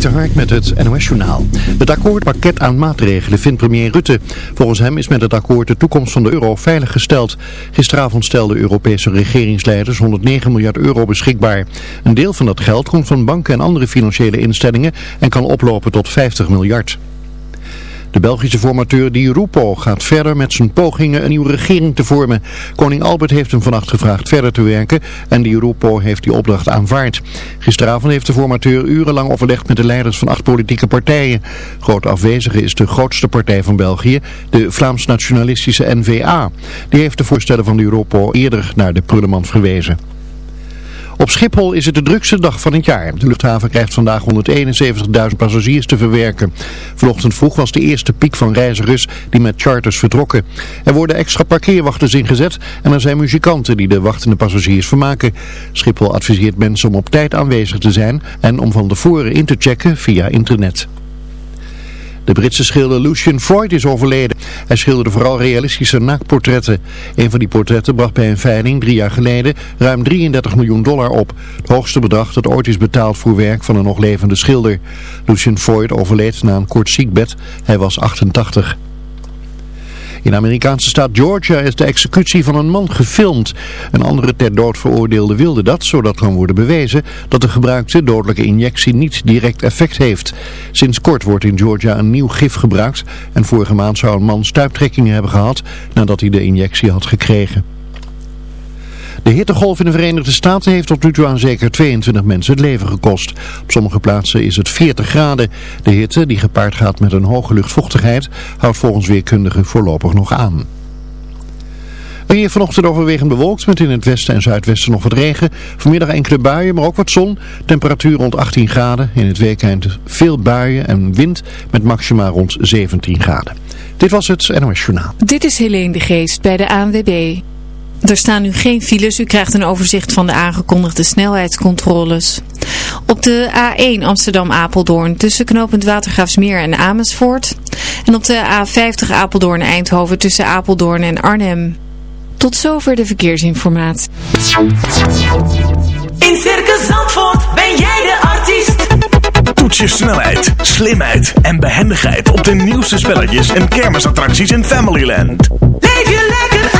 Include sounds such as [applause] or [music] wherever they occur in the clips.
Dik Hark met het NOS-journaal. Het akkoordpakket aan maatregelen vindt premier Rutte. Volgens hem is met het akkoord de toekomst van de euro veiliggesteld. Gisteravond stelden Europese regeringsleiders 109 miljard euro beschikbaar. Een deel van dat geld komt van banken en andere financiële instellingen en kan oplopen tot 50 miljard. De Belgische formateur Di Rupo gaat verder met zijn pogingen een nieuwe regering te vormen. Koning Albert heeft hem vannacht gevraagd verder te werken en Di Rupo heeft die opdracht aanvaard. Gisteravond heeft de formateur urenlang overlegd met de leiders van acht politieke partijen. Groot afwezige is de grootste partij van België, de Vlaams-nationalistische N-VA. Die heeft de voorstellen van Di Rupo eerder naar de prullenmand verwezen. Op Schiphol is het de drukste dag van het jaar. De luchthaven krijgt vandaag 171.000 passagiers te verwerken. Vanochtend vroeg was de eerste piek van reizigers die met charters vertrokken. Er worden extra parkeerwachters ingezet en er zijn muzikanten die de wachtende passagiers vermaken. Schiphol adviseert mensen om op tijd aanwezig te zijn en om van tevoren in te checken via internet. De Britse schilder Lucian Freud is overleden. Hij schilderde vooral realistische naaktportretten. Een van die portretten bracht bij een veiling drie jaar geleden ruim 33 miljoen dollar op. Het hoogste bedrag dat ooit is betaald voor werk van een nog levende schilder. Lucian Freud overleed na een kort ziekbed. Hij was 88. In de Amerikaanse staat Georgia is de executie van een man gefilmd. Een andere ter dood veroordeelde wilde dat, zodat kan worden bewezen dat de gebruikte dodelijke injectie niet direct effect heeft. Sinds kort wordt in Georgia een nieuw gif gebruikt en vorige maand zou een man stuiptrekkingen hebben gehad nadat hij de injectie had gekregen. De hittegolf in de Verenigde Staten heeft tot nu toe aan zeker 22 mensen het leven gekost. Op sommige plaatsen is het 40 graden. De hitte, die gepaard gaat met een hoge luchtvochtigheid, houdt volgens weerkundigen voorlopig nog aan. Weer vanochtend overwegend bewolkt met in het westen en zuidwesten nog wat regen. Vanmiddag enkele buien, maar ook wat zon. Temperatuur rond 18 graden. In het weekend veel buien en wind met maxima rond 17 graden. Dit was het NOS Journaal. Dit is Helene de Geest bij de ANWB. Er staan nu geen files. U krijgt een overzicht van de aangekondigde snelheidscontroles. Op de A1 Amsterdam-Apeldoorn tussen knooppunt Watergraafsmeer en Amersfoort. En op de A50 Apeldoorn-Eindhoven tussen Apeldoorn en Arnhem. Tot zover de verkeersinformatie. In Circus Zandvoort ben jij de artiest. Toets je snelheid, slimheid en behendigheid op de nieuwste spelletjes en kermisattracties in Familyland. Leef je lekker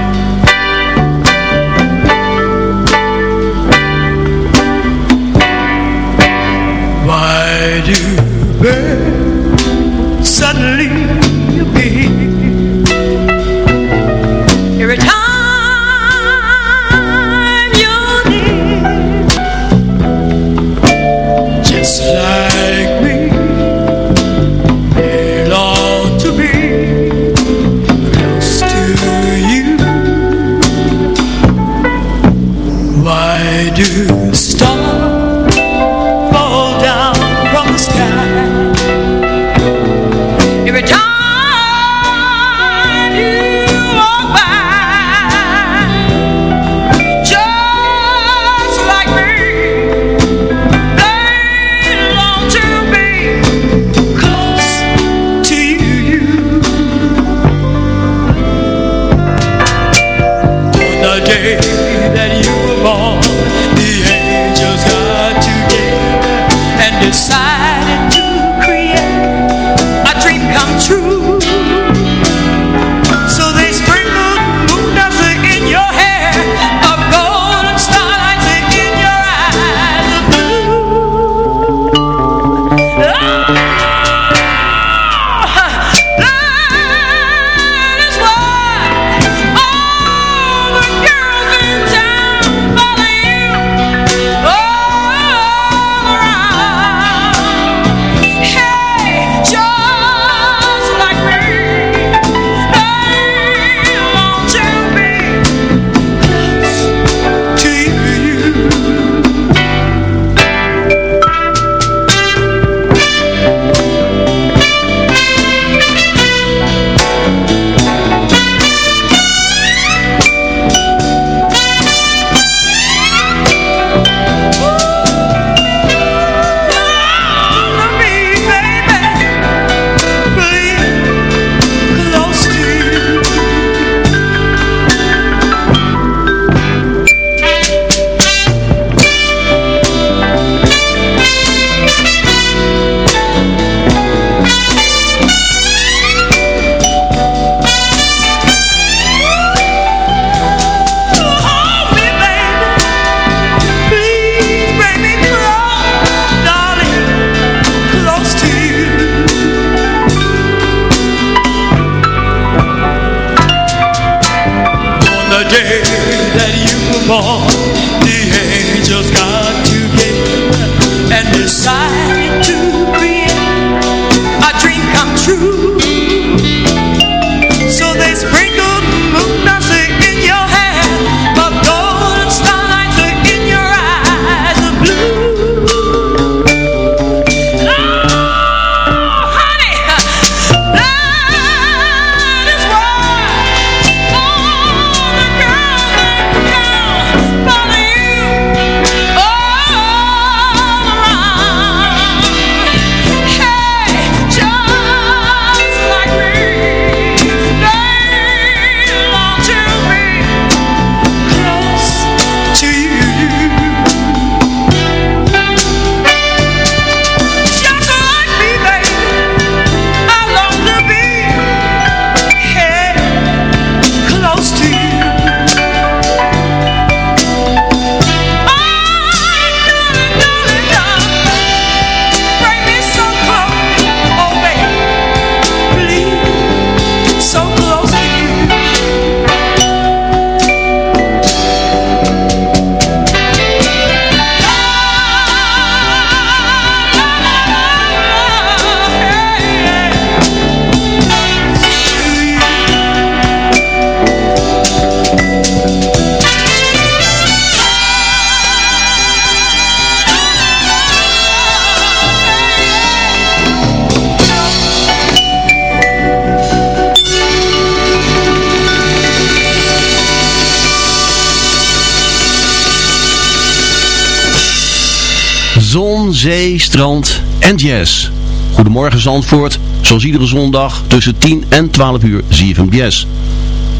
Strand en jazz. Goedemorgen Zandvoort, zoals iedere zondag tussen 10 en 12 uur ZFM Jazz.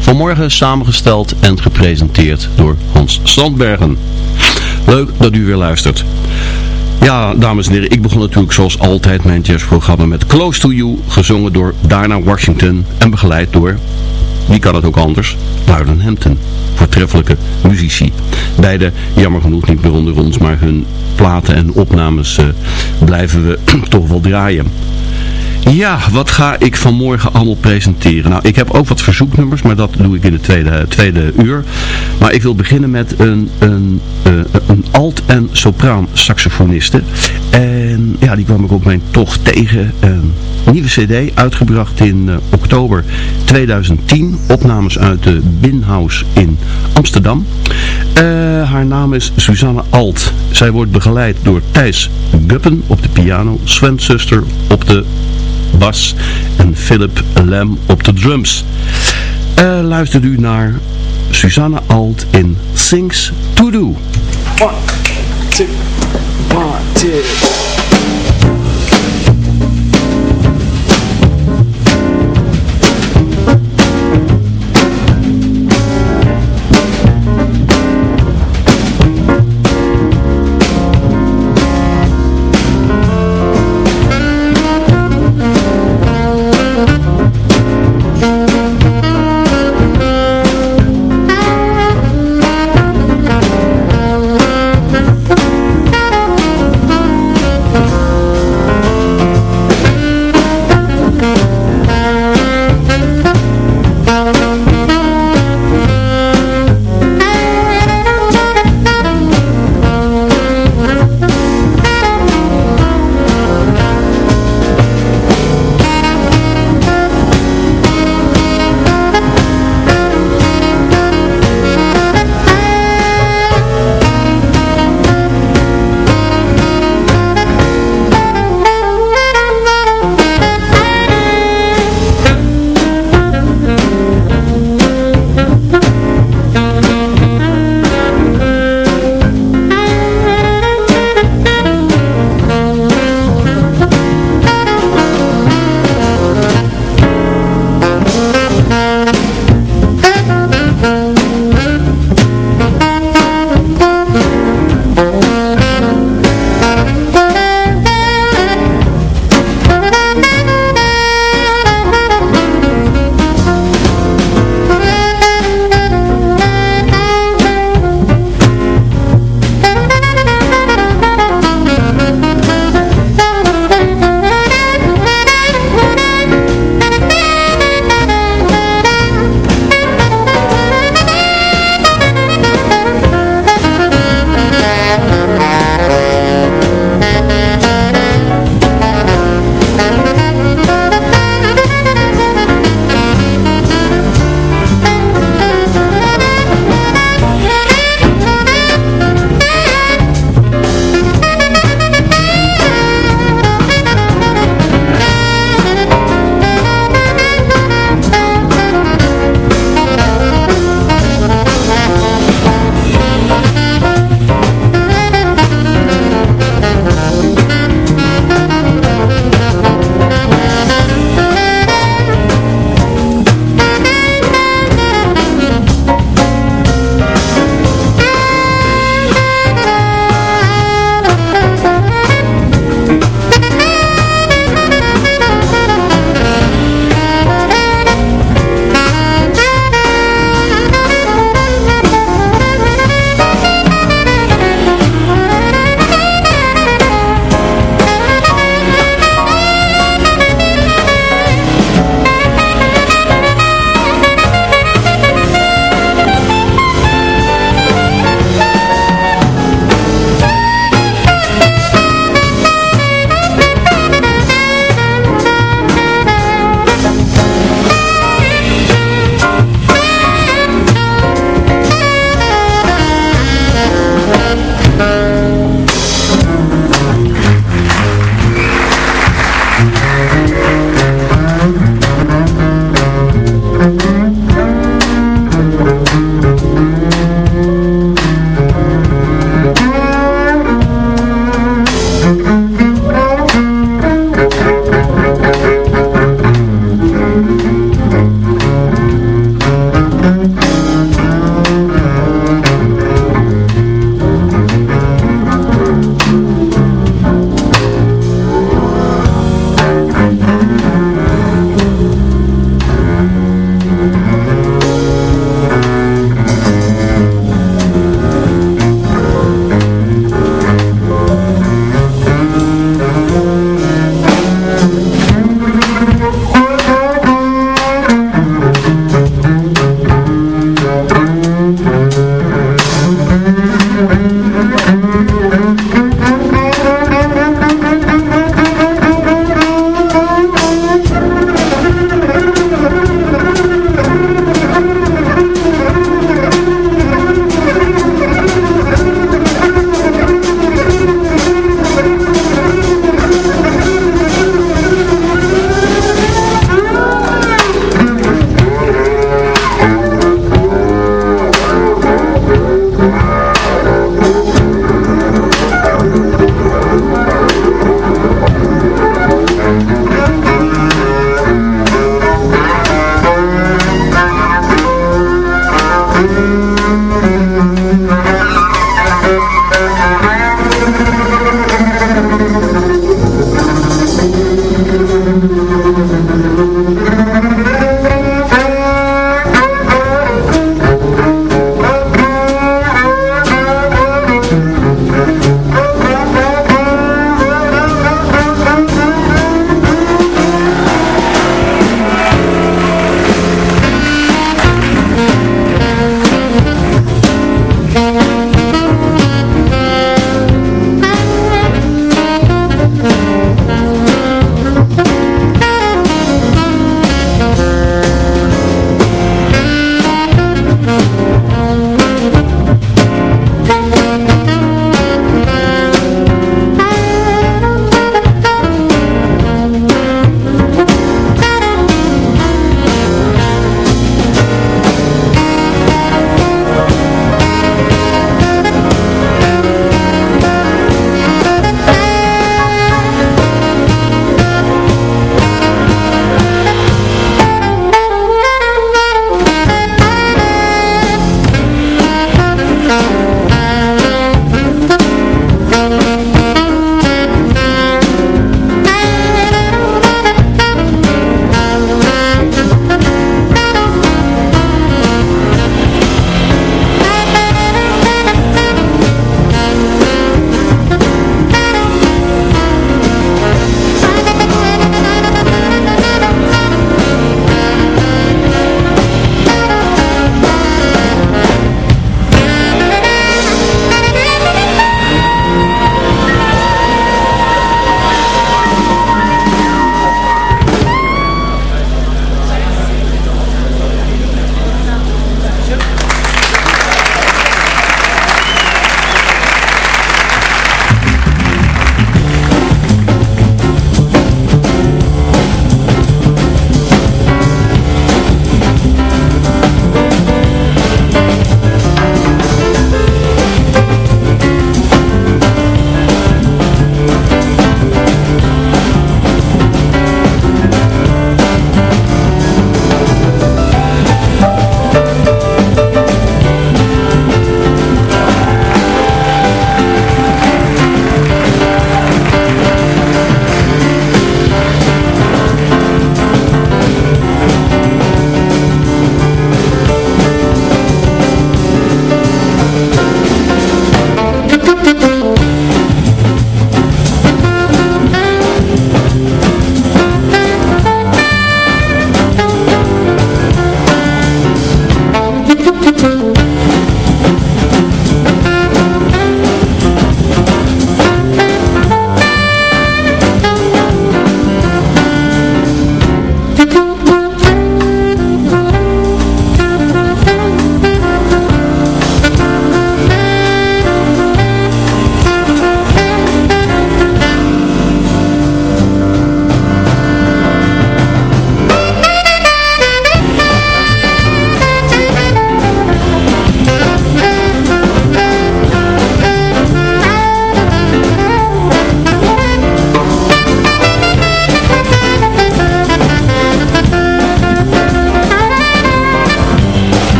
Vanmorgen samengesteld en gepresenteerd door Hans Strandbergen. Leuk dat u weer luistert. Ja, dames en heren, ik begon natuurlijk zoals altijd mijn jazzprogramma met Close to You, gezongen door Diana Washington en begeleid door, wie kan het ook anders, Loudon Hampton. Voortreffelijke muzici. Beide, jammer genoeg, niet meer onder ons, maar hun platen en opnames eh, blijven we [clears throat] toch wel draaien. Ja, wat ga ik vanmorgen allemaal presenteren? Nou, ik heb ook wat verzoeknummers, maar dat doe ik in de tweede, tweede uur. Maar ik wil beginnen met een, een, eh, een alt- en sopraan saxofoniste. En ja, die kwam ik op mijn tocht tegen. Een nieuwe cd, uitgebracht in eh, oktober 2010. Opnames uit de Binhouse in Amsterdam. Eh, haar naam is Suzanne Alt. Zij wordt begeleid door Thijs Guppen op de piano, Sven Suster op de bas en Philip Lem op de drums. Eh luistert u naar Susanne Alt in Things to Do.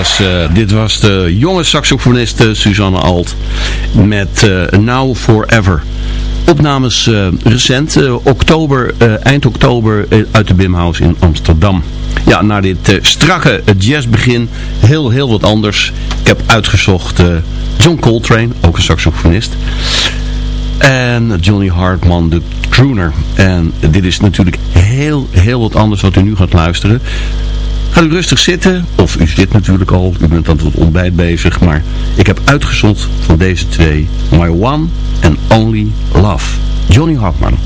Eh, dit was de jonge saxofoniste Suzanne Alt met eh, Now Forever. Opnames eh, recent, oktober, eind oktober uit de Bimhouse in Amsterdam. Ja, na dit strakke jazzbegin heel, heel wat anders. Ik heb uitgezocht John Coltrane, ook een saxofonist. En Johnny Hartman, de crooner. En dit is natuurlijk heel, heel wat anders wat u nu gaat luisteren. Ga u rustig zitten, of u zit natuurlijk al, u bent aan het ontbijt bezig, maar ik heb uitgezocht van deze twee My One and Only Love. Johnny Hartman.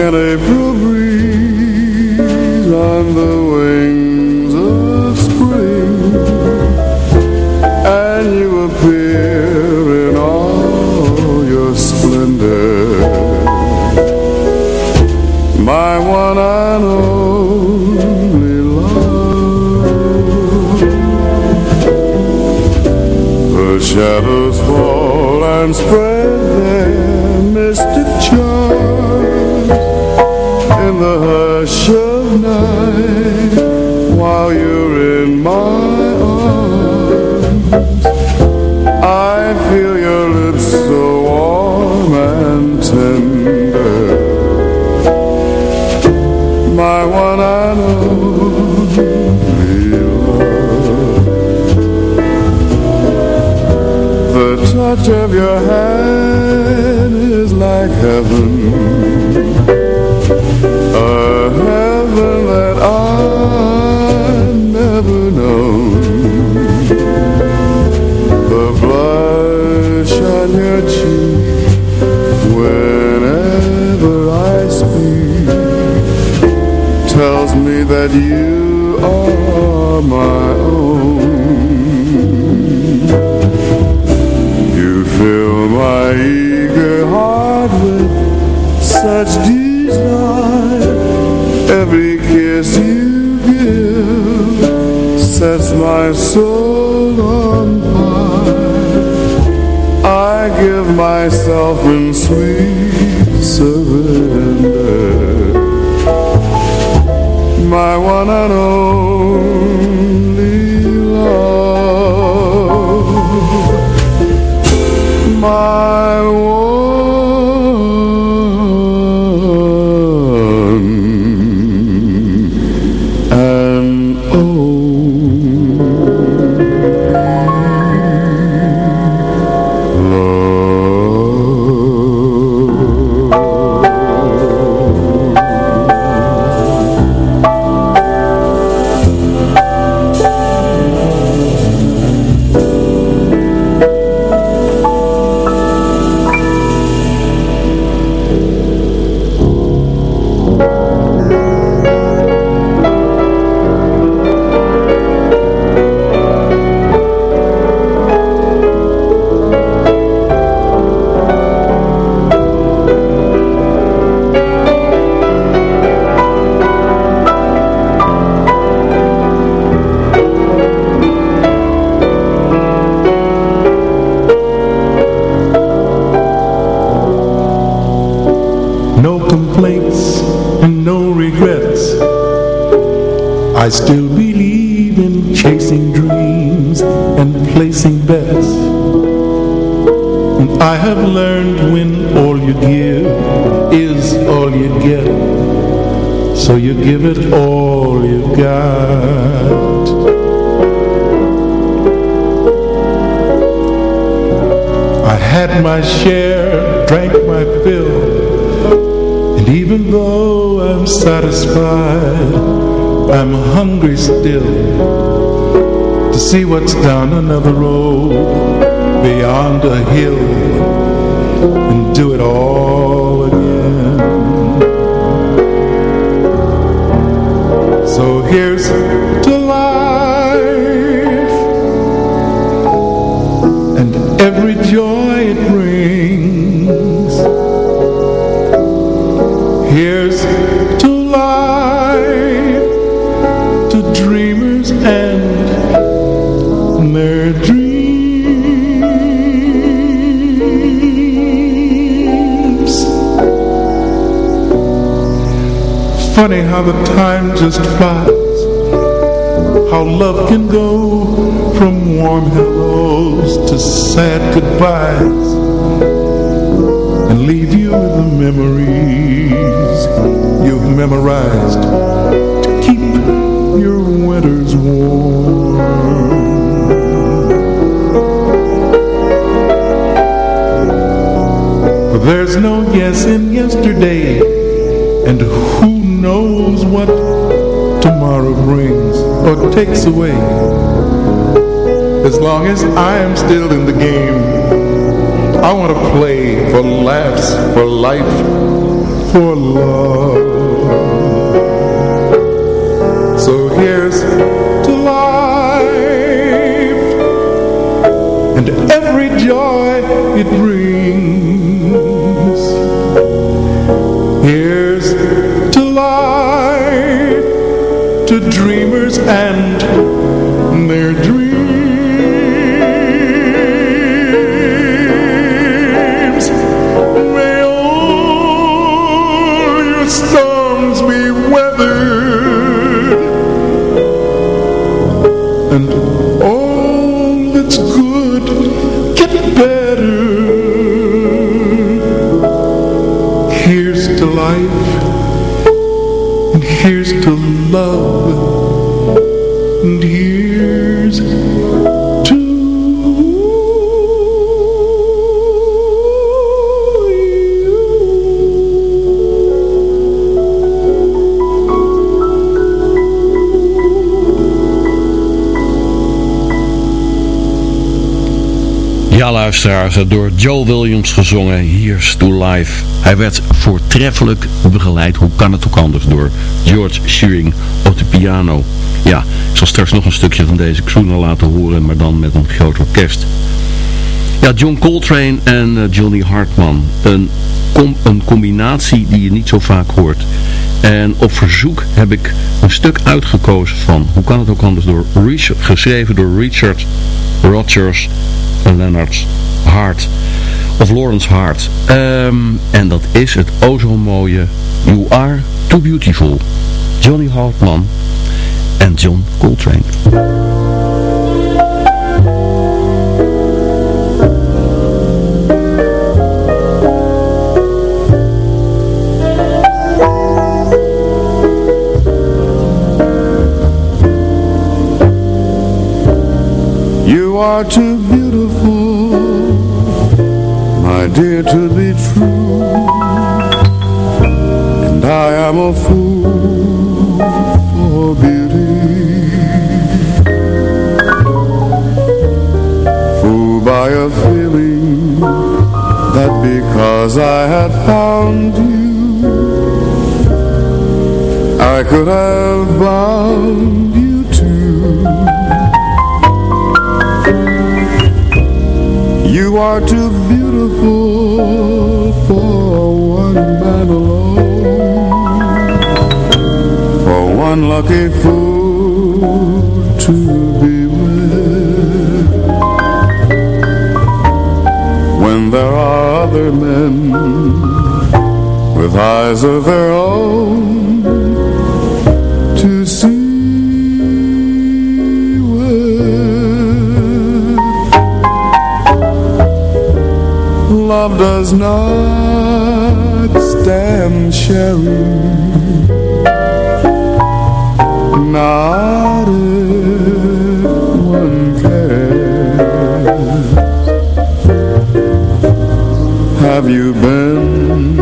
an April breeze on the way. that you are my own. You fill my eager heart with such desire. Every kiss you give sets my soul on fire. I give myself in sweet surrender my one and only. and who knows what tomorrow brings or takes away. As long as I am still in the game, I want to play for laughs, for life, for love. So here's to life and every joy it brings. Dreamers and their dreams. May all your storms be weathered and all that's good get better. Here's to life, and here's to love, Luisteraars, door Joe Williams gezongen Here's to Life. Hij werd voortreffelijk begeleid, hoe kan het ook anders, door George Shearing op de piano. Ja, ik zal straks nog een stukje van deze crooner laten horen, maar dan met een groot orkest. Ja, John Coltrane en eh, Johnny Hartman. Een, een combinatie die je niet zo vaak hoort. En op verzoek heb ik een stuk uitgekozen van, hoe kan het ook anders, door geschreven door Richard Rodgers en Leonard Hart. Of Lawrence Hart. Ehm, en dat is het o zo mooie You Are Too Beautiful. Johnny Hartman en John Coltrane. Are too dear, to be true. And I am a fool for beauty. Fooled by a feeling that because I had found you, I could have bound you. You are too beautiful for one man alone. For one lucky fool to be with. When there are other men With eyes of their own Love does not stand sharing Not if one cares. Have you been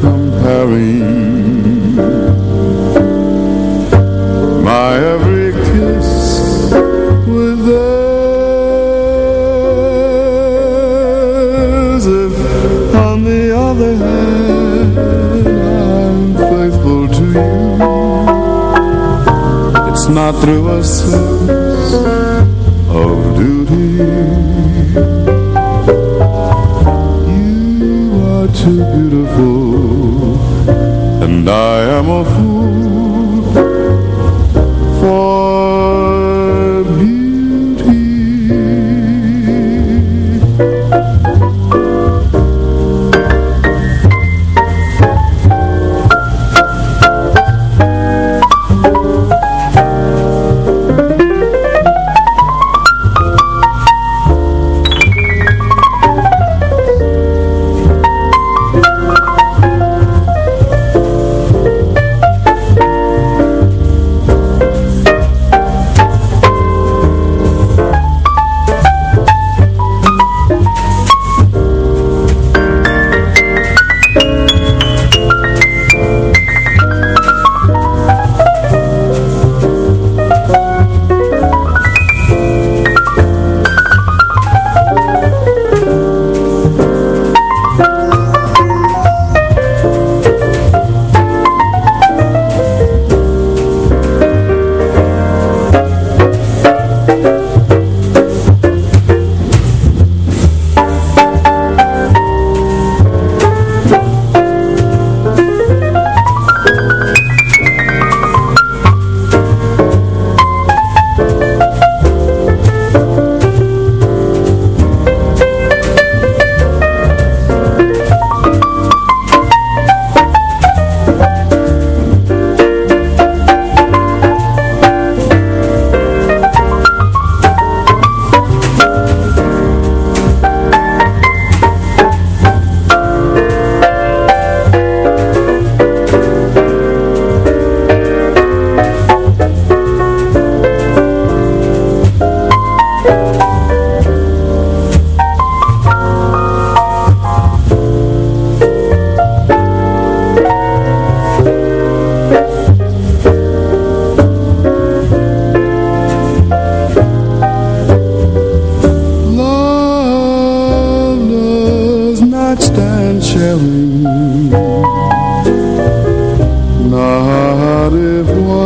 comparing not through a sense of duty. You are too beautiful And I am a fool Au revoir.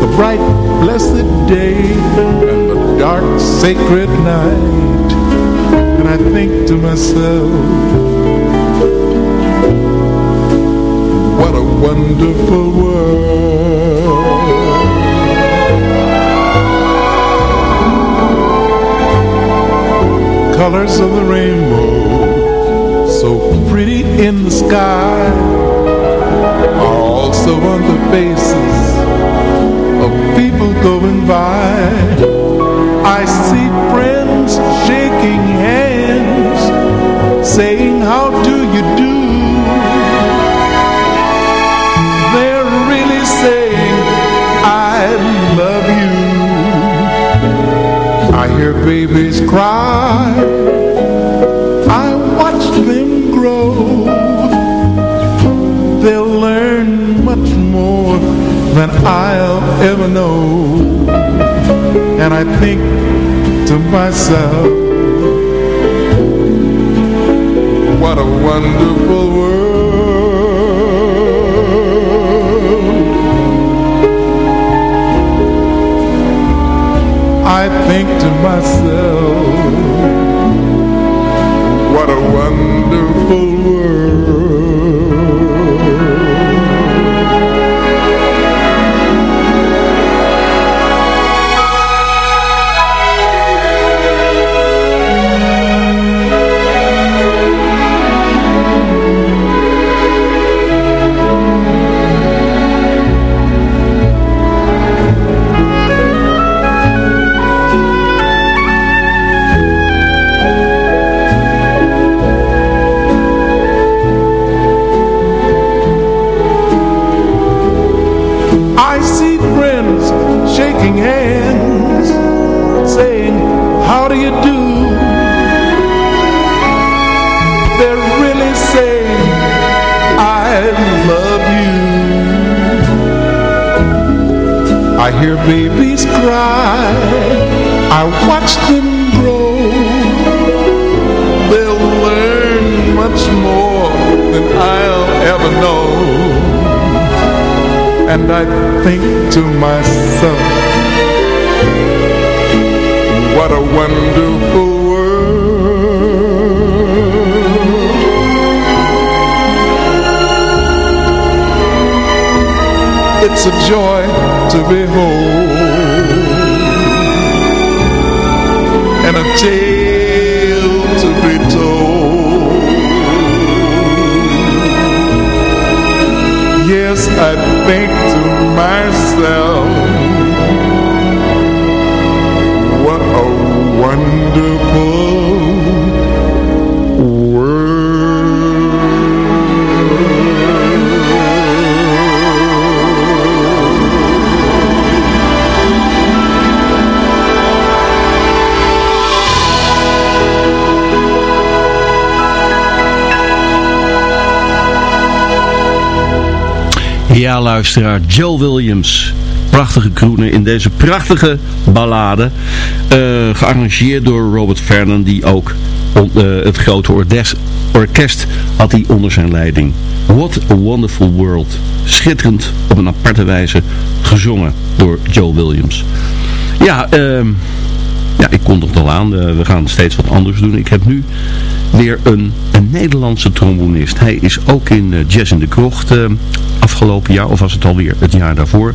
The bright blessed day and the dark sacred night. And I think to myself What a wonderful world. Colors of the rainbow so pretty in the sky also on the faces of people going by. I see friends shaking hands, saying, How do you do? They're really saying, I love you. I hear babies cry. I'll ever know. And I think to myself What a wonderful world. I think to myself luisteraar, Joe Williams. Prachtige crooner in deze prachtige ballade. eh, gearrangeerd door Robert Vernon, die ook eh, het grote ordes- orkest had hij onder zijn leiding. What a Wonderful World. Schitterend op een aparte wijze gezongen door Joe Williams. Ja, ehm ik kon het al aan. eh, we gaan steeds wat anders doen. Ik heb nu weer een, een Nederlandse trombonist. Hij is ook in eh, Jazz in de Krocht eh, afgelopen jaar, of was het alweer het jaar daarvoor,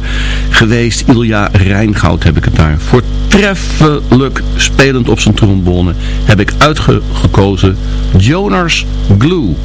geweest. Ilja Rijngoud heb ik het daar. Voortreffelijk spelend op zijn trombone heb ik uitgekozen Jonas Glue.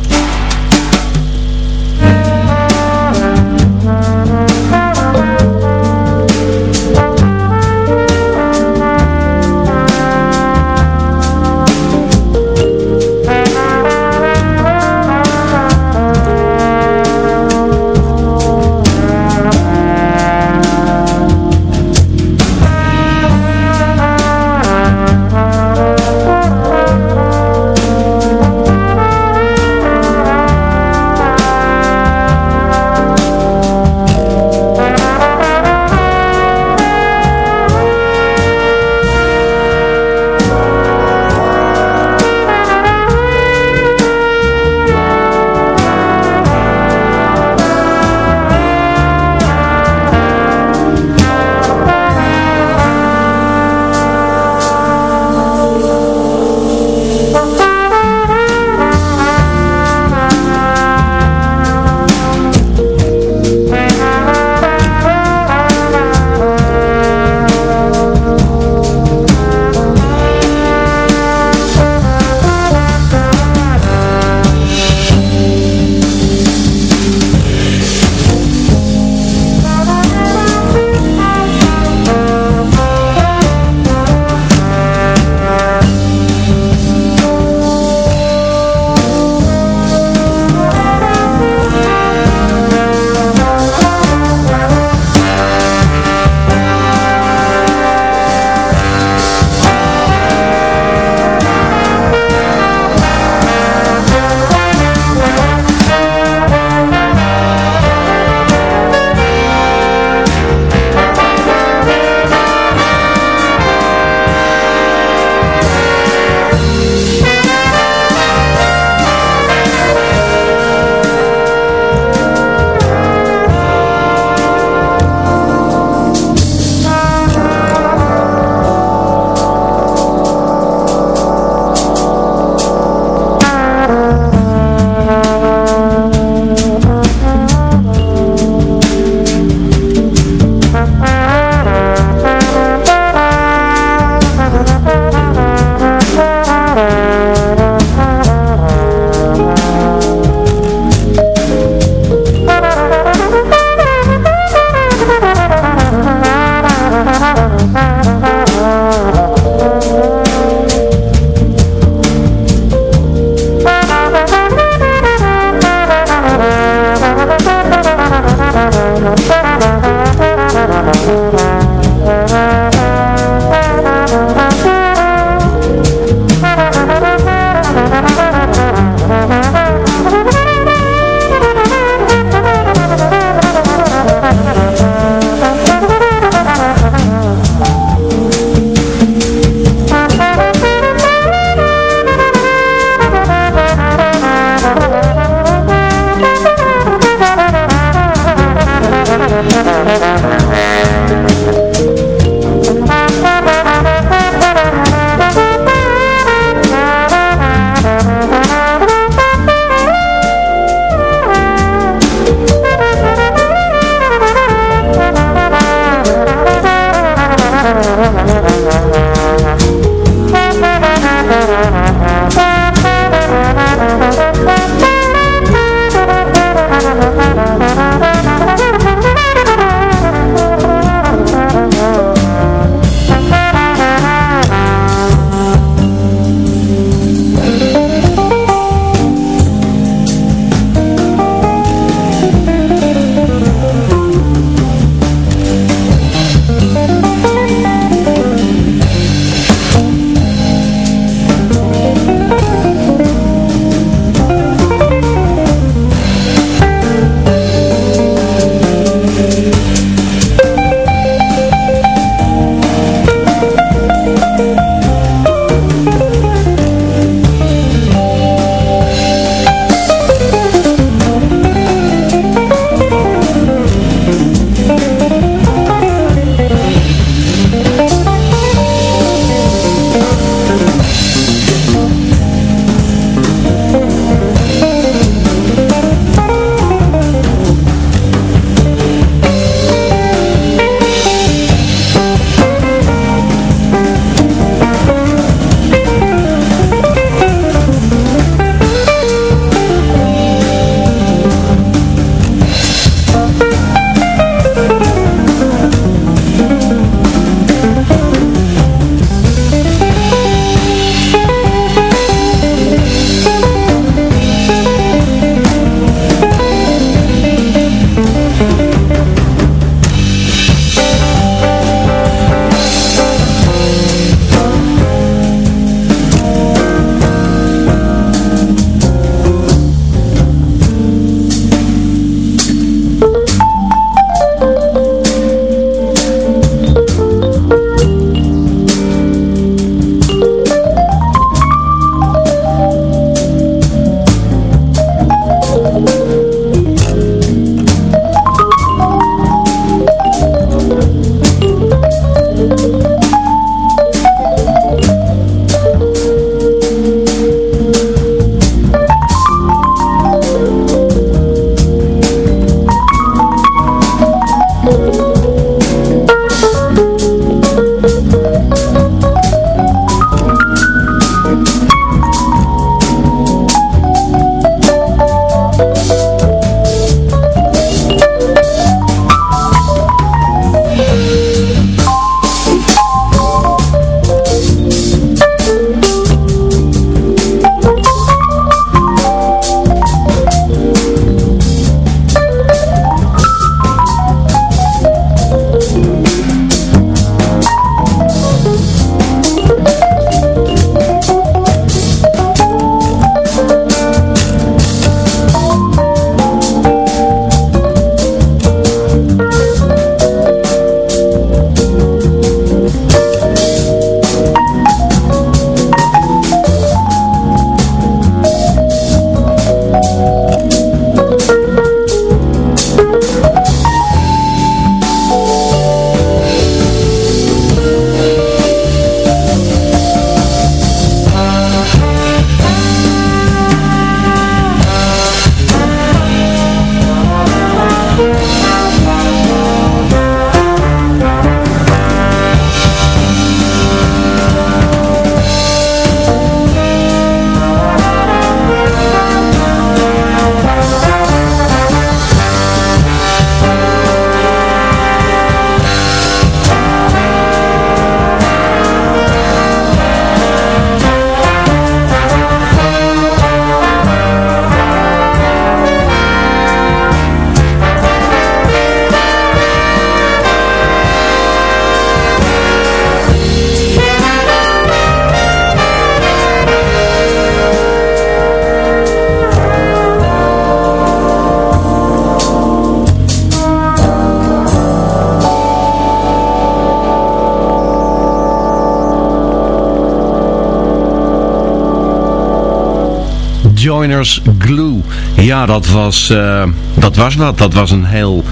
Ja, dat was, eh, dat was wat. Dat was een heel...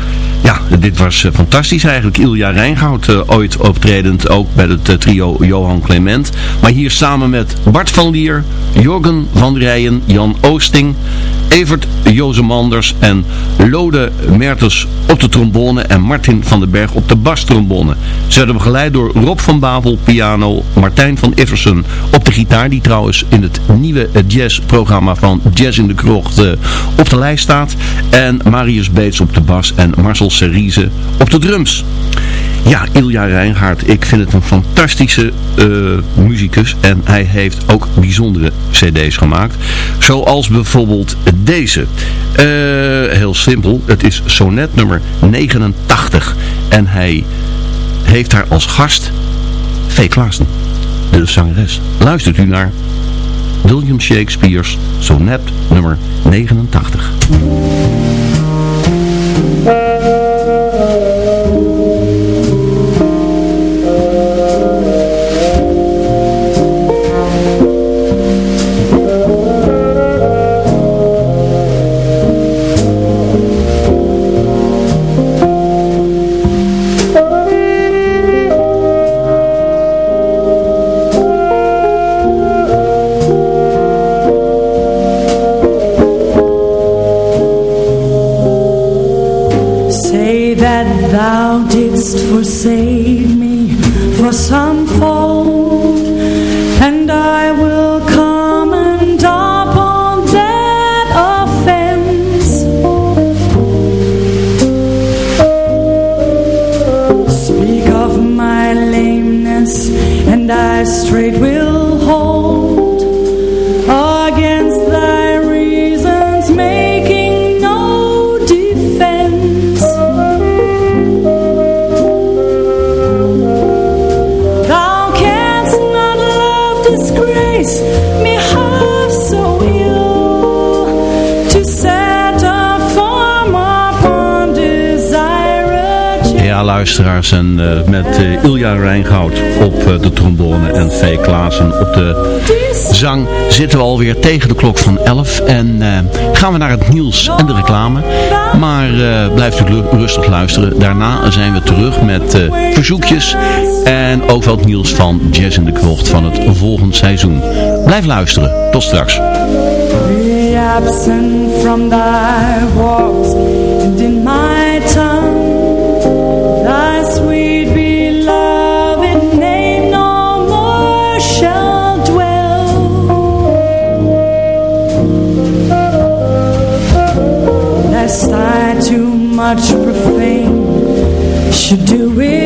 Ja, dit was eh, fantastisch eigenlijk. Ilja Rijngoud, uh, ooit optredend ook bij het trio Johan Clement. Maar hier samen met Bart van Lier, Jorgen van Rijen, Jan Oosting, Evert Jozemanders en Lode Mertens op de trombone en Martin van den Berg op de bastrombone. Ze werden begeleid door Rob van Bavel, piano, Martijn van Iversen op de gitaar, die trouwens in het nieuwe jazzprogramma van Jazz in de Krocht uh, op de lijst staat. En Marius Beets op de bas en Marcel Cerise op de drums. Ja, Ilja Rijngaard, ik vind het een fantastische uh, muzikus en hij heeft ook bijzondere cd's gemaakt. Zoals bijvoorbeeld deze. Uh, heel simpel, het is sonnet nummer 89 en hij heeft daar als gast V. Klaassen, de zangeres. Luistert u naar William Shakespeare's sonnet nummer 89. Luisteraars. En uh, met uh, Ilja Rijngoud op uh, de trombone en V. Klaassen op de zang zitten we alweer tegen de klok van 11. En gaan we naar het nieuws en de reclame. Maar blijft u rustig luisteren. Daarna zijn we terug met verzoekjes en ook wat nieuws van Jazz in de Krocht van het volgend seizoen. Blijf luisteren. Tot straks. Much profane. Should do it